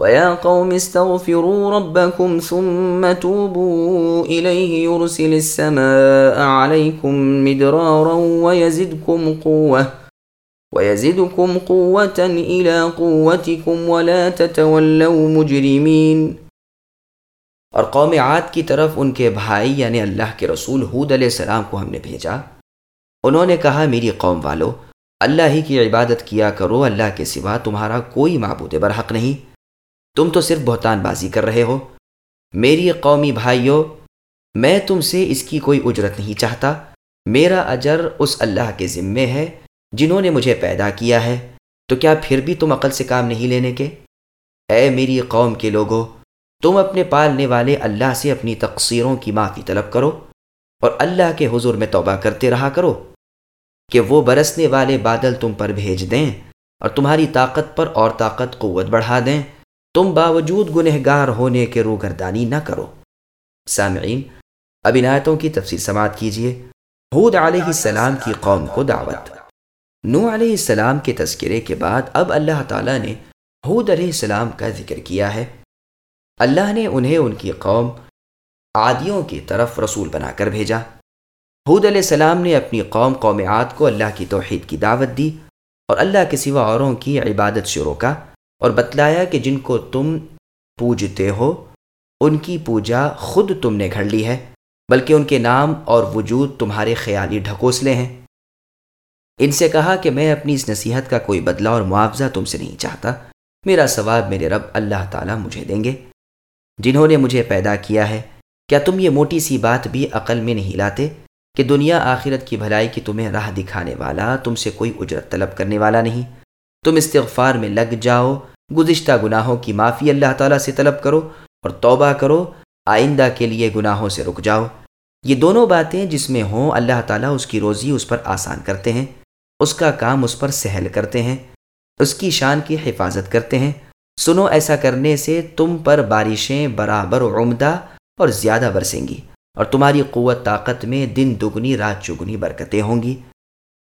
ويا قوم استغفروا ربكم ثم توبوا إليه يرسل السماء عليكم مدرارا ويزدكم قوة ويزدكم قوة إلى قوتكم ولا تتولوا مجرمين. اور قوم عاد کی طرف ان کے بھائی یعنی اللہ کے رسول حود علیہ السلام کو ہم نے بھیجا۔ انہوں نے کہا میری قوم والو اللہ ہی کی عبادت کیا کرو اللہ کے سوا تمہارا کوئی معبود برحق نہیں۔ تم تو صرف بہتان بازی کر رہے ہو۔ میری قومی بھائیوں میں تم سے اس کی کوئی اجرت نہیں چاہتا۔ میرا اجر اس اللہ کے ذمے ہے جنہوں نے مجھے پیدا کیا ہے۔ تو کیا پھر بھی تم عقل سے کام نہیں لینے کے؟ اے میری قوم کے لوگوں تم اپنے پالنے والے اللہ سے اپنی تقصیروں کی معافی طلب کرو اور اللہ کے حضور میں توبہ کرتے رہا کرو کہ وہ برسنے والے بادل تم پر بھیج دیں اور تمہاری طاقت پر اور طاقت قوت بڑھا دیں۔ تم باوجود گنہگار ہونے کے روگردانی نہ کرو۔ سامعین، اب عنایتوں کی تفصیل سماعت کیجیے حود علیہ السلام کی قوم کو دعوت۔ نو علیہ السلام کے تذکرے کے بعد اب اللہ تعالیٰ نے حود علیہ السلام کا ذکر کیا ہے۔ اللہ نے انہیں ان کی قوم عادیوں کی طرف رسول بنا کر بھیجا۔ حود علیہ السلام نے اپنی قوم قوم عاد کو اللہ کی توحید کی دعوت دی اور اللہ کے سوا اوروں کی عبادت شروع کا اور بتلایا کہ جن کو تم پوجتے ہو، ان کی پوجا خود تم نے گھڑ لی ہے، بلکہ ان کے نام اور وجود تمہارے خیالی ڈھکوسلے ہیں۔ ان سے کہا کہ میں اپنی اس نصیحت کا کوئی بدلہ اور معاوضہ تم سے نہیں چاہتا۔ میرا ثواب میرے رب اللہ تعالیٰ مجھے دیں گے۔ جنہوں نے مجھے پیدا کیا ہے، کیا تم یہ موٹی سی بات بھی عقل میں نہیں لاتے کہ دنیا آخرت کی بھلائی کی تمہیں راہ دکھانے والا تم سے کوئی اجرت طلب کرنے والا نہیں؟ تم استغفار میں لگ جاؤ، گزشتہ گناہوں کی معافی اللہ تعالیٰ سے طلب کرو اور توبہ کرو، آئندہ کے لیے گناہوں سے رک جاؤ۔ یہ دونوں باتیں جس میں ہوں، اللہ تعالیٰ اس کی روزی اس پر آسان کرتے ہیں، اس کا کام اس پر سہل کرتے ہیں، اس کی شان کی حفاظت کرتے ہیں۔ سنو، ایسا کرنے سے تم پر بارشیں برابر عمدہ اور زیادہ برسیں گی اور تمہاری قوت طاقت میں دن دگنی، رات چگنی برکتیں ہوں گی۔